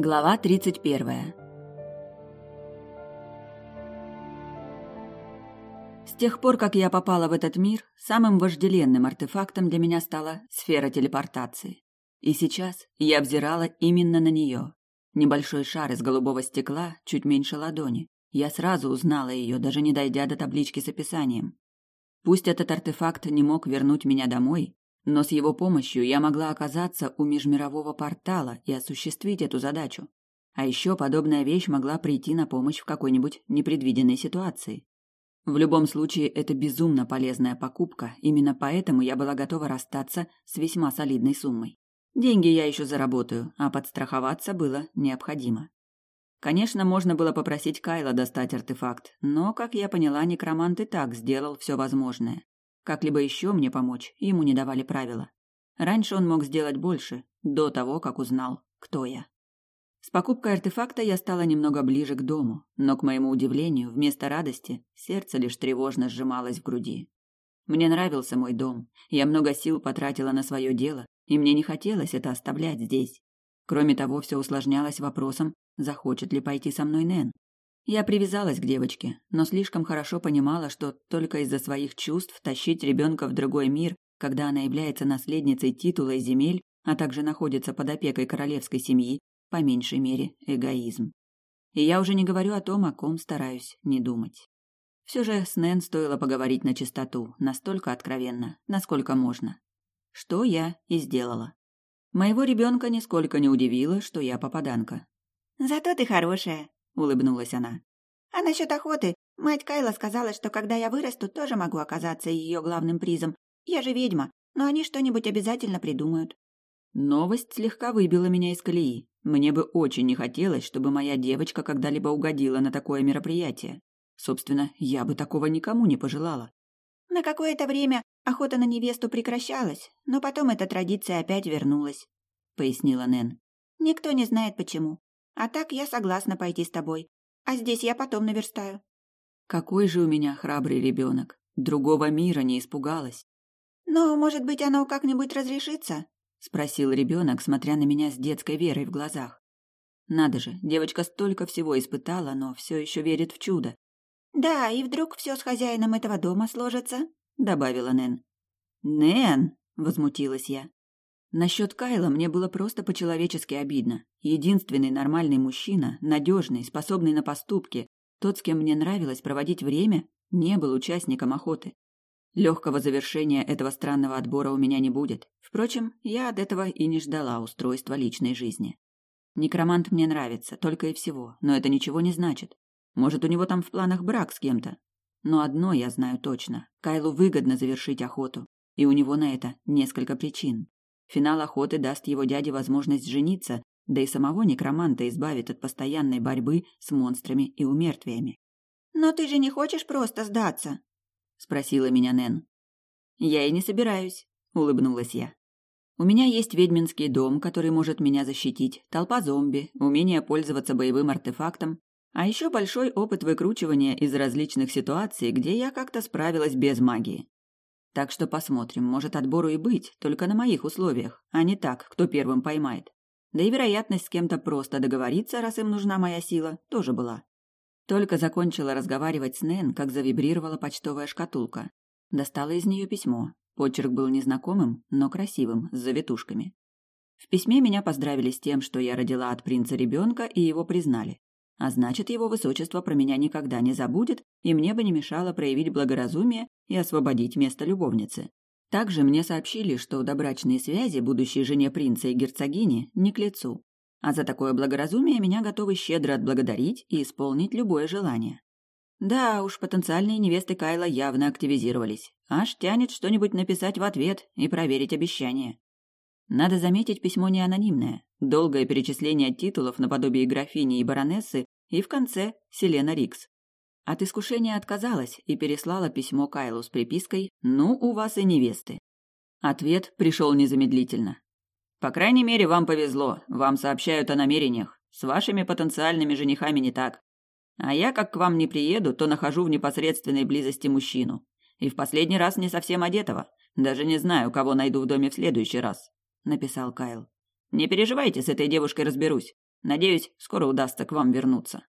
Глава 31. С тех пор, как я попала в этот мир, самым вожделенным артефактом для меня стала сфера телепортации. И сейчас я взирала именно на нее. Небольшой шар из голубого стекла, чуть меньше ладони. Я сразу узнала ее, даже не дойдя до таблички с описанием. Пусть этот артефакт не мог вернуть меня домой, но с его помощью я могла оказаться у межмирового портала и осуществить эту задачу. А еще подобная вещь могла прийти на помощь в какой-нибудь непредвиденной ситуации. В любом случае, это безумно полезная покупка, именно поэтому я была готова расстаться с весьма солидной суммой. Деньги я еще заработаю, а подстраховаться было необходимо. Конечно, можно было попросить Кайла достать артефакт, но, как я поняла, некромант и так сделал все возможное. Как-либо еще мне помочь ему не давали правила. Раньше он мог сделать больше, до того, как узнал, кто я. С покупкой артефакта я стала немного ближе к дому, но, к моему удивлению, вместо радости сердце лишь тревожно сжималось в груди. Мне нравился мой дом, я много сил потратила на свое дело, и мне не хотелось это оставлять здесь. Кроме того, все усложнялось вопросом, захочет ли пойти со мной Нэн. Я привязалась к девочке, но слишком хорошо понимала, что только из-за своих чувств тащить ребенка в другой мир, когда она является наследницей титула и земель, а также находится под опекой королевской семьи, по меньшей мере, эгоизм. И я уже не говорю о том, о ком стараюсь не думать. Все же с Нэн стоило поговорить на чистоту, настолько откровенно, насколько можно. Что я и сделала. Моего ребенка нисколько не удивило, что я попаданка. «Зато ты хорошая», улыбнулась она. А насчет охоты, мать Кайла сказала, что когда я вырасту, тоже могу оказаться ее главным призом. Я же ведьма, но они что-нибудь обязательно придумают. Новость слегка выбила меня из колеи. Мне бы очень не хотелось, чтобы моя девочка когда-либо угодила на такое мероприятие. Собственно, я бы такого никому не пожелала. На какое-то время охота на невесту прекращалась, но потом эта традиция опять вернулась, пояснила Нэн. Никто не знает почему. А так я согласна пойти с тобой. А здесь я потом наверстаю. Какой же у меня храбрый ребенок. Другого мира не испугалась. Но, может быть, оно как-нибудь разрешится? Спросил ребенок, смотря на меня с детской верой в глазах. Надо же, девочка столько всего испытала, но все еще верит в чудо. Да, и вдруг все с хозяином этого дома сложится, добавила Нэн. Нэн, возмутилась я. Насчет Кайла мне было просто по-человечески обидно. Единственный нормальный мужчина, надежный, способный на поступки, тот, с кем мне нравилось проводить время, не был участником охоты. Легкого завершения этого странного отбора у меня не будет. Впрочем, я от этого и не ждала устройства личной жизни. Некромант мне нравится, только и всего, но это ничего не значит. Может, у него там в планах брак с кем-то. Но одно я знаю точно. Кайлу выгодно завершить охоту, и у него на это несколько причин. Финал охоты даст его дяде возможность жениться, да и самого некроманта избавит от постоянной борьбы с монстрами и умертвиями. «Но ты же не хочешь просто сдаться?» — спросила меня Нэн. «Я и не собираюсь», — улыбнулась я. «У меня есть ведьминский дом, который может меня защитить, толпа зомби, умение пользоваться боевым артефактом, а еще большой опыт выкручивания из различных ситуаций, где я как-то справилась без магии. Так что посмотрим, может отбору и быть, только на моих условиях, а не так, кто первым поймает. Да и вероятность с кем-то просто договориться, раз им нужна моя сила, тоже была. Только закончила разговаривать с Нэн, как завибрировала почтовая шкатулка. Достала из нее письмо. Почерк был незнакомым, но красивым, с завитушками. В письме меня поздравили с тем, что я родила от принца ребенка, и его признали. А значит, его высочество про меня никогда не забудет, и мне бы не мешало проявить благоразумие и освободить место любовницы. Также мне сообщили, что добрачные связи будущей жене принца и герцогини не к лицу. А за такое благоразумие меня готовы щедро отблагодарить и исполнить любое желание. Да уж, потенциальные невесты Кайла явно активизировались. Аж тянет что-нибудь написать в ответ и проверить обещание. Надо заметить, письмо не анонимное. Долгое перечисление титулов наподобие графини и баронессы и в конце Селена Рикс. От искушения отказалась и переслала письмо Кайлу с припиской «Ну, у вас и невесты». Ответ пришел незамедлительно. «По крайней мере, вам повезло, вам сообщают о намерениях. С вашими потенциальными женихами не так. А я, как к вам не приеду, то нахожу в непосредственной близости мужчину. И в последний раз не совсем одетого. Даже не знаю, кого найду в доме в следующий раз написал Кайл. Не переживайте, с этой девушкой разберусь. Надеюсь, скоро удастся к вам вернуться.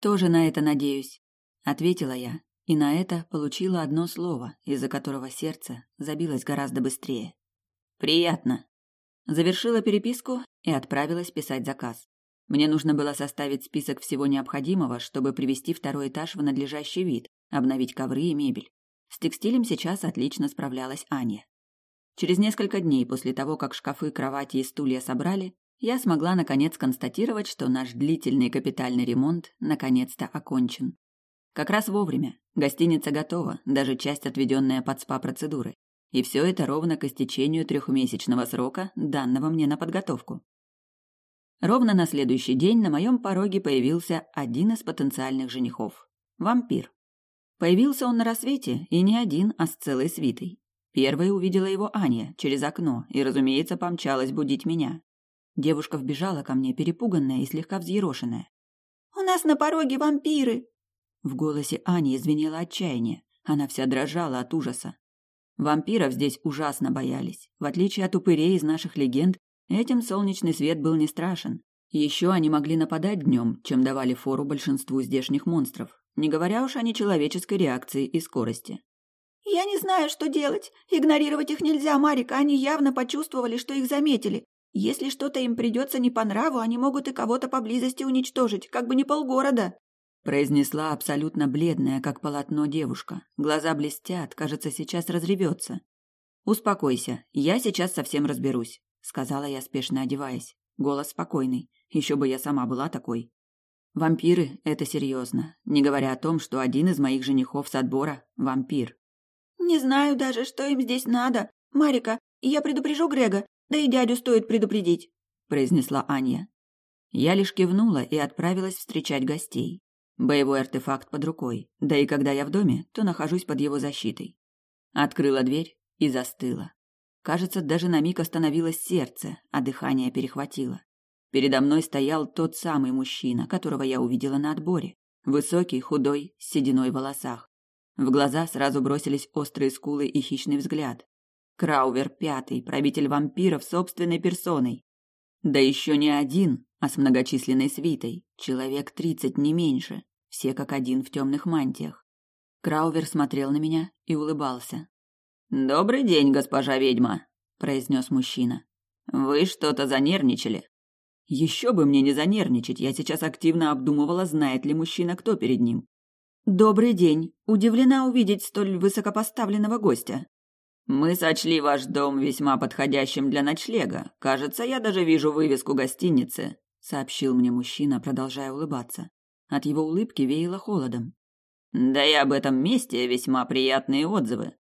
Тоже на это надеюсь, ответила я, и на это получила одно слово, из-за которого сердце забилось гораздо быстрее. Приятно. Завершила переписку и отправилась писать заказ. Мне нужно было составить список всего необходимого, чтобы привести второй этаж в надлежащий вид, обновить ковры и мебель. С текстилем сейчас отлично справлялась Аня. Через несколько дней после того, как шкафы, кровати и стулья собрали, я смогла наконец констатировать, что наш длительный капитальный ремонт наконец-то окончен. Как раз вовремя. Гостиница готова, даже часть, отведенная под СПА-процедуры. И все это ровно к истечению трехмесячного срока, данного мне на подготовку. Ровно на следующий день на моем пороге появился один из потенциальных женихов – вампир. Появился он на рассвете, и не один, а с целой свитой. Первой увидела его Аня через окно и, разумеется, помчалась будить меня. Девушка вбежала ко мне, перепуганная и слегка взъерошенная. «У нас на пороге вампиры!» В голосе Ани звенело отчаяние. Она вся дрожала от ужаса. Вампиров здесь ужасно боялись. В отличие от упырей из наших легенд, Этим солнечный свет был не страшен. Еще они могли нападать днем, чем давали фору большинству здешних монстров, не говоря уж о нечеловеческой реакции и скорости. «Я не знаю, что делать. Игнорировать их нельзя, Марика. Они явно почувствовали, что их заметили. Если что-то им придется не по нраву, они могут и кого-то поблизости уничтожить, как бы не полгорода», произнесла абсолютно бледная, как полотно девушка. Глаза блестят, кажется, сейчас разревется. «Успокойся, я сейчас совсем разберусь сказала я, спешно одеваясь. Голос спокойный. Еще бы я сама была такой. Вампиры это серьезно, не говоря о том, что один из моих женихов с отбора вампир. Не знаю даже, что им здесь надо. Марика, я предупрежу Грега, да и дядю стоит предупредить, произнесла Аня. Я лишь кивнула и отправилась встречать гостей. Боевой артефакт под рукой, да и когда я в доме, то нахожусь под его защитой. Открыла дверь и застыла. Кажется, даже на миг остановилось сердце, а дыхание перехватило. Передо мной стоял тот самый мужчина, которого я увидела на отборе. Высокий, худой, с сединой в волосах. В глаза сразу бросились острые скулы и хищный взгляд. Краувер пятый, правитель вампиров собственной персоной. Да еще не один, а с многочисленной свитой. Человек тридцать, не меньше. Все как один в темных мантиях. Краувер смотрел на меня и улыбался. «Добрый день, госпожа ведьма», – произнес мужчина. «Вы что-то занервничали?» Еще бы мне не занервничать, я сейчас активно обдумывала, знает ли мужчина, кто перед ним. «Добрый день. Удивлена увидеть столь высокопоставленного гостя». «Мы сочли ваш дом весьма подходящим для ночлега. Кажется, я даже вижу вывеску гостиницы», — сообщил мне мужчина, продолжая улыбаться. От его улыбки веяло холодом. «Да и об этом месте весьма приятные отзывы.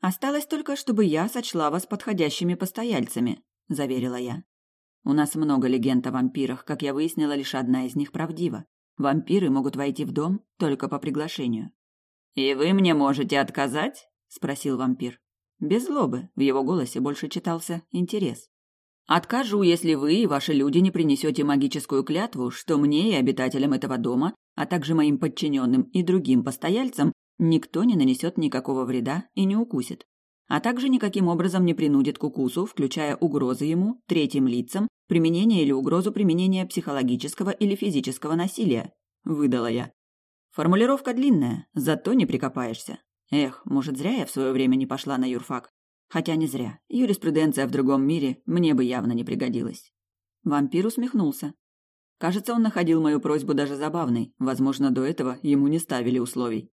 Осталось только, чтобы я сочла вас подходящими постояльцами, заверила я. У нас много легенд о вампирах, как я выяснила, лишь одна из них правдива. Вампиры могут войти в дом только по приглашению. И вы мне можете отказать? спросил вампир. Без злобы, в его голосе больше читался интерес. Откажу, если вы и ваши люди не принесете магическую клятву, что мне и обитателям этого дома, а также моим подчиненным и другим постояльцам Никто не нанесет никакого вреда и не укусит, а также никаким образом не принудит к укусу, включая угрозы ему, третьим лицам, применение или угрозу применения психологического или физического насилия, выдала я. Формулировка длинная, зато не прикопаешься. Эх, может, зря я в свое время не пошла на юрфак. Хотя не зря. Юриспруденция в другом мире мне бы явно не пригодилась. Вампир усмехнулся. Кажется, он находил мою просьбу даже забавной. Возможно, до этого ему не ставили условий.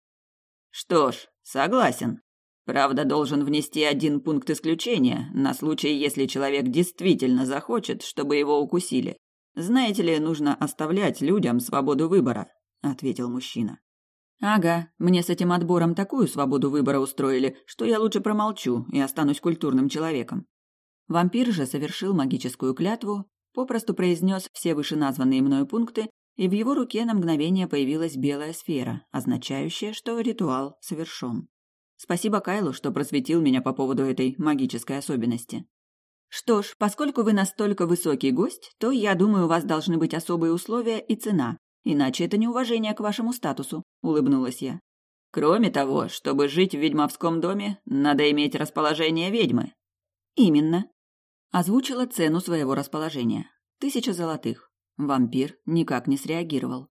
Что ж, согласен. Правда, должен внести один пункт исключения на случай, если человек действительно захочет, чтобы его укусили. Знаете ли, нужно оставлять людям свободу выбора, ответил мужчина. Ага, мне с этим отбором такую свободу выбора устроили, что я лучше промолчу и останусь культурным человеком. Вампир же совершил магическую клятву, попросту произнес все вышеназванные мною пункты и в его руке на мгновение появилась белая сфера, означающая, что ритуал совершен. Спасибо Кайлу, что просветил меня по поводу этой магической особенности. Что ж, поскольку вы настолько высокий гость, то, я думаю, у вас должны быть особые условия и цена, иначе это неуважение к вашему статусу, улыбнулась я. Кроме того, чтобы жить в ведьмовском доме, надо иметь расположение ведьмы. Именно. Озвучила цену своего расположения. Тысяча золотых. Вампир никак не среагировал.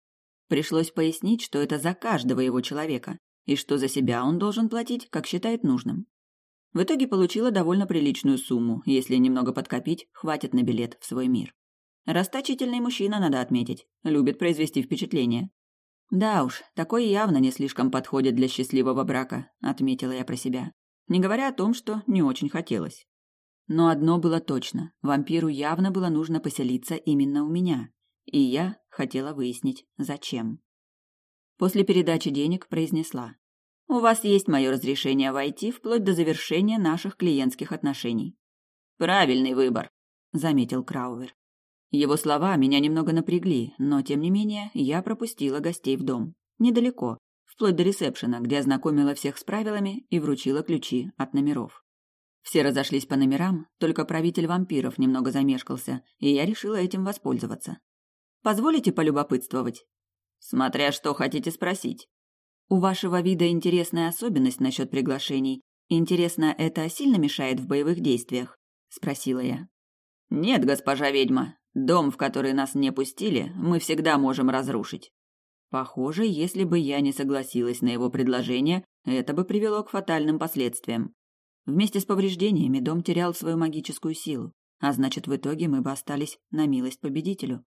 Пришлось пояснить, что это за каждого его человека, и что за себя он должен платить, как считает нужным. В итоге получила довольно приличную сумму, если немного подкопить, хватит на билет в свой мир. Расточительный мужчина, надо отметить, любит произвести впечатление. Да уж, такой явно не слишком подходит для счастливого брака, отметила я про себя. Не говоря о том, что не очень хотелось. Но одно было точно: вампиру явно было нужно поселиться именно у меня, и я хотела выяснить, зачем. После передачи денег произнесла: "У вас есть мое разрешение войти вплоть до завершения наших клиентских отношений". Правильный выбор, заметил Краувер. Его слова меня немного напрягли, но тем не менее я пропустила гостей в дом. Недалеко, вплоть до ресепшена, где ознакомила всех с правилами и вручила ключи от номеров. Все разошлись по номерам, только правитель вампиров немного замешкался, и я решила этим воспользоваться. Позволите полюбопытствовать? Смотря что хотите спросить. У вашего вида интересная особенность насчет приглашений. Интересно, это сильно мешает в боевых действиях? Спросила я. Нет, госпожа ведьма, Дом, в который нас не пустили, мы всегда можем разрушить. Похоже, если бы я не согласилась на его предложение, это бы привело к фатальным последствиям. Вместе с повреждениями дом терял свою магическую силу, а значит, в итоге мы бы остались на милость победителю.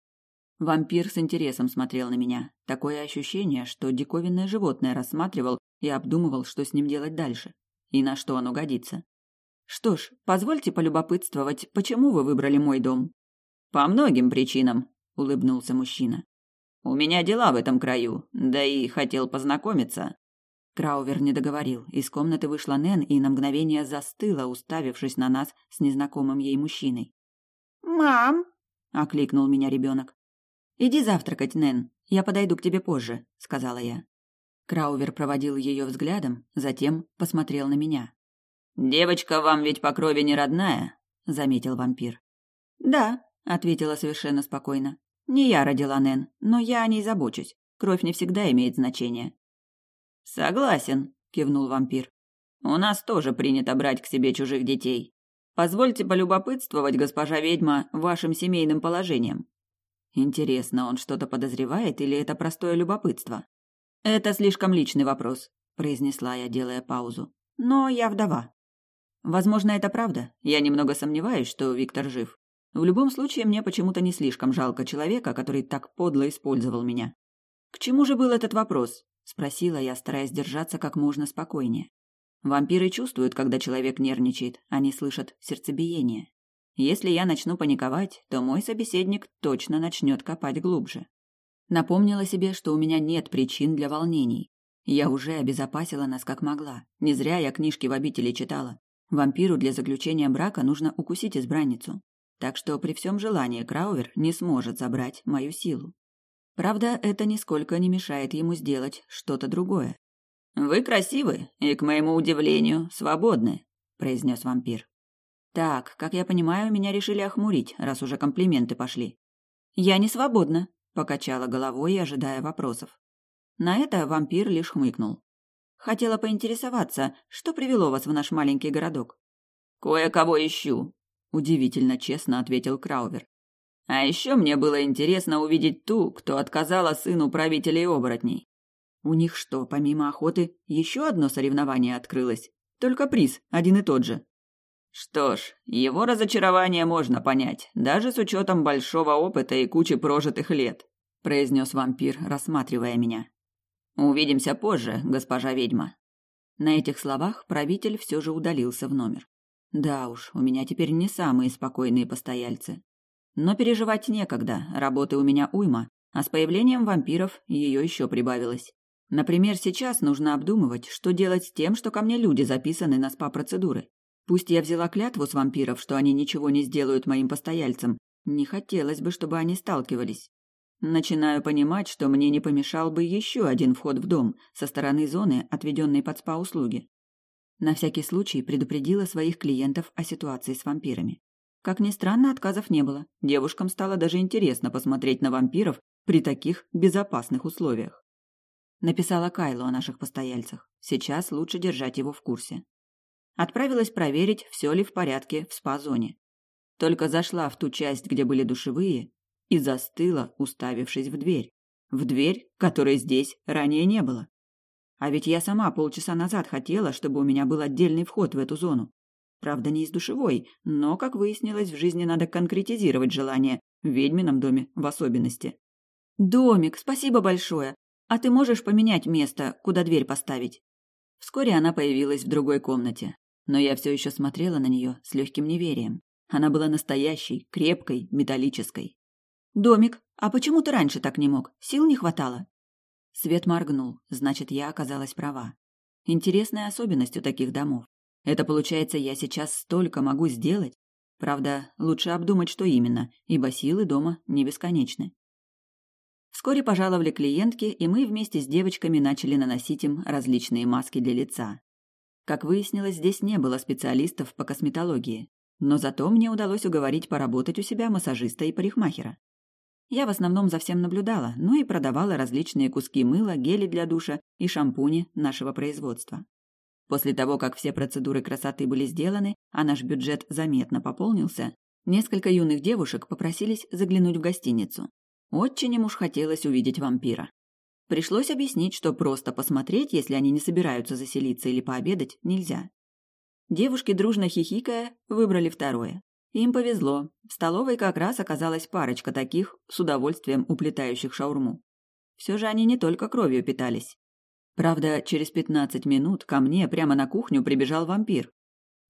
Вампир с интересом смотрел на меня. Такое ощущение, что диковинное животное рассматривал и обдумывал, что с ним делать дальше, и на что оно годится. Что ж, позвольте полюбопытствовать, почему вы выбрали мой дом? По многим причинам, улыбнулся мужчина. У меня дела в этом краю, да и хотел познакомиться. Краувер не договорил. Из комнаты вышла Нэн и на мгновение застыла, уставившись на нас с незнакомым ей мужчиной. «Мам!» — окликнул меня ребенок. «Иди завтракать, Нэн. Я подойду к тебе позже», — сказала я. Краувер проводил ее взглядом, затем посмотрел на меня. «Девочка вам ведь по крови не родная», — заметил вампир. «Да», ответила совершенно спокойно. Не я родила Нэн, но я о ней забочусь. Кровь не всегда имеет значение. Согласен, кивнул вампир. У нас тоже принято брать к себе чужих детей. Позвольте полюбопытствовать, госпожа ведьма, вашим семейным положением. Интересно, он что-то подозревает или это простое любопытство? Это слишком личный вопрос, произнесла я, делая паузу. Но я вдова. Возможно, это правда. Я немного сомневаюсь, что Виктор жив. В любом случае, мне почему-то не слишком жалко человека, который так подло использовал меня. К чему же был этот вопрос? спросила я, стараясь держаться как можно спокойнее. Вампиры чувствуют, когда человек нервничает, они слышат сердцебиение. Если я начну паниковать, то мой собеседник точно начнет копать глубже. Напомнила себе, что у меня нет причин для волнений. Я уже обезопасила нас как могла. Не зря я книжки в обители читала. Вампиру для заключения брака нужно укусить избранницу так что при всем желании Краувер не сможет забрать мою силу. Правда, это нисколько не мешает ему сделать что-то другое. «Вы красивы и, к моему удивлению, свободны», — произнес вампир. «Так, как я понимаю, меня решили охмурить, раз уже комплименты пошли». «Я не свободна», — покачала головой, ожидая вопросов. На это вампир лишь хмыкнул. «Хотела поинтересоваться, что привело вас в наш маленький городок?» «Кое-кого ищу», удивительно честно ответил Краувер. А еще мне было интересно увидеть ту, кто отказала сыну правителей оборотней. У них что, помимо охоты, еще одно соревнование открылось? Только приз один и тот же. Что ж, его разочарование можно понять, даже с учетом большого опыта и кучи прожитых лет, произнес вампир, рассматривая меня. Увидимся позже, госпожа ведьма. На этих словах правитель все же удалился в номер. Да уж, у меня теперь не самые спокойные постояльцы. Но переживать некогда, работы у меня уйма, а с появлением вампиров ее еще прибавилось. Например, сейчас нужно обдумывать, что делать с тем, что ко мне люди записаны на СПА-процедуры. Пусть я взяла клятву с вампиров, что они ничего не сделают моим постояльцам, не хотелось бы, чтобы они сталкивались. Начинаю понимать, что мне не помешал бы еще один вход в дом со стороны зоны, отведенной под СПА-услуги. На всякий случай предупредила своих клиентов о ситуации с вампирами. Как ни странно, отказов не было. Девушкам стало даже интересно посмотреть на вампиров при таких безопасных условиях. Написала Кайлу о наших постояльцах. Сейчас лучше держать его в курсе. Отправилась проверить, все ли в порядке в спа-зоне. Только зашла в ту часть, где были душевые, и застыла, уставившись в дверь. В дверь, которой здесь ранее не было. А ведь я сама полчаса назад хотела, чтобы у меня был отдельный вход в эту зону. Правда, не из душевой, но, как выяснилось, в жизни надо конкретизировать желание, в ведьмином доме в особенности. «Домик, спасибо большое. А ты можешь поменять место, куда дверь поставить?» Вскоре она появилась в другой комнате, но я все еще смотрела на нее с легким неверием. Она была настоящей, крепкой, металлической. «Домик, а почему ты раньше так не мог? Сил не хватало?» Свет моргнул, значит, я оказалась права. Интересная особенность у таких домов. Это получается, я сейчас столько могу сделать? Правда, лучше обдумать, что именно, ибо силы дома не бесконечны. Вскоре пожаловали клиентки, и мы вместе с девочками начали наносить им различные маски для лица. Как выяснилось, здесь не было специалистов по косметологии, но зато мне удалось уговорить поработать у себя массажиста и парикмахера. Я в основном за всем наблюдала, ну и продавала различные куски мыла, гели для душа и шампуни нашего производства. После того, как все процедуры красоты были сделаны, а наш бюджет заметно пополнился, несколько юных девушек попросились заглянуть в гостиницу. Очень им уж хотелось увидеть вампира. Пришлось объяснить, что просто посмотреть, если они не собираются заселиться или пообедать, нельзя. Девушки, дружно хихикая, выбрали второе. Им повезло. В столовой как раз оказалась парочка таких, с удовольствием уплетающих шаурму. Все же они не только кровью питались. Правда, через пятнадцать минут ко мне прямо на кухню прибежал вампир.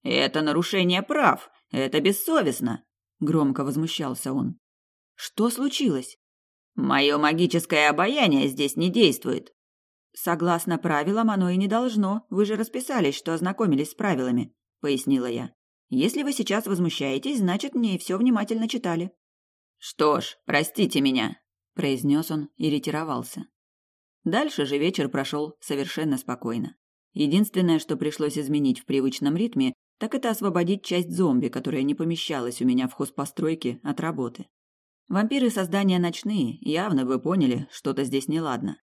«Это нарушение прав! Это бессовестно!» Громко возмущался он. «Что случилось?» «Мое магическое обаяние здесь не действует!» «Согласно правилам, оно и не должно. Вы же расписались, что ознакомились с правилами», — пояснила я. Если вы сейчас возмущаетесь, значит, мне все внимательно читали». «Что ж, простите меня», — произнес он и ретировался. Дальше же вечер прошел совершенно спокойно. Единственное, что пришлось изменить в привычном ритме, так это освободить часть зомби, которая не помещалась у меня в хозпостройке от работы. Вампиры создания ночные, явно вы поняли, что-то здесь неладно.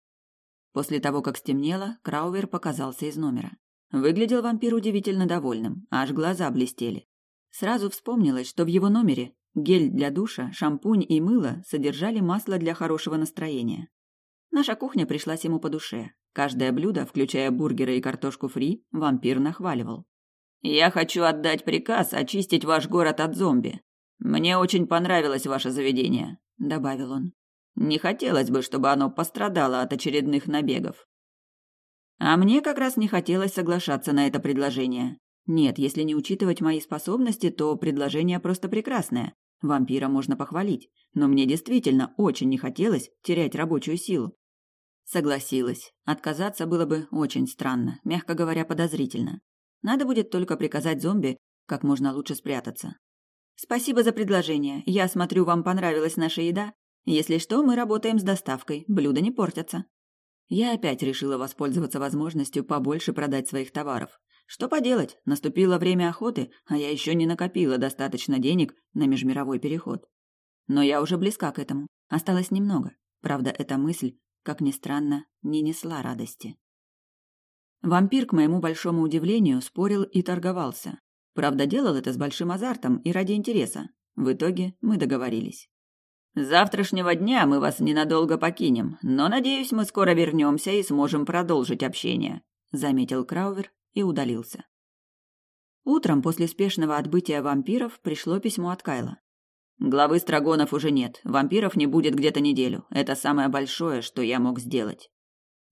После того, как стемнело, Краувер показался из номера. Выглядел вампир удивительно довольным, аж глаза блестели. Сразу вспомнилось, что в его номере гель для душа, шампунь и мыло содержали масло для хорошего настроения. Наша кухня пришлась ему по душе. Каждое блюдо, включая бургеры и картошку фри, вампир нахваливал. «Я хочу отдать приказ очистить ваш город от зомби. Мне очень понравилось ваше заведение», — добавил он. «Не хотелось бы, чтобы оно пострадало от очередных набегов. А мне как раз не хотелось соглашаться на это предложение. Нет, если не учитывать мои способности, то предложение просто прекрасное. Вампира можно похвалить, но мне действительно очень не хотелось терять рабочую силу. Согласилась. Отказаться было бы очень странно, мягко говоря, подозрительно. Надо будет только приказать зомби как можно лучше спрятаться. Спасибо за предложение. Я смотрю, вам понравилась наша еда. Если что, мы работаем с доставкой, блюда не портятся. Я опять решила воспользоваться возможностью побольше продать своих товаров. Что поделать, наступило время охоты, а я еще не накопила достаточно денег на межмировой переход. Но я уже близка к этому. Осталось немного. Правда, эта мысль, как ни странно, не несла радости. Вампир, к моему большому удивлению, спорил и торговался. Правда, делал это с большим азартом и ради интереса. В итоге мы договорились завтрашнего дня мы вас ненадолго покинем, но, надеюсь, мы скоро вернемся и сможем продолжить общение», — заметил Краувер и удалился. Утром после спешного отбытия вампиров пришло письмо от Кайла. «Главы Страгонов уже нет, вампиров не будет где-то неделю. Это самое большое, что я мог сделать».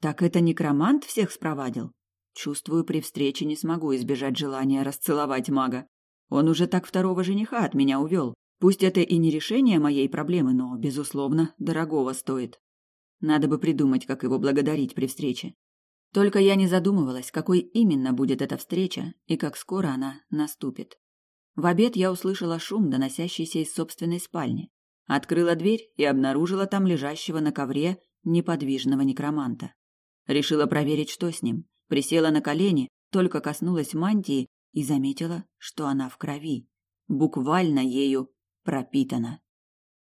«Так это некромант всех спровадил?» Чувствую, при встрече не смогу избежать желания расцеловать мага. Он уже так второго жениха от меня увел. Пусть это и не решение моей проблемы, но, безусловно, дорогого стоит. Надо бы придумать, как его благодарить при встрече. Только я не задумывалась, какой именно будет эта встреча и как скоро она наступит. В обед я услышала шум, доносящийся из собственной спальни. Открыла дверь и обнаружила там лежащего на ковре неподвижного некроманта. Решила проверить, что с ним. Присела на колени, только коснулась мантии и заметила, что она в крови. Буквально ею пропитана.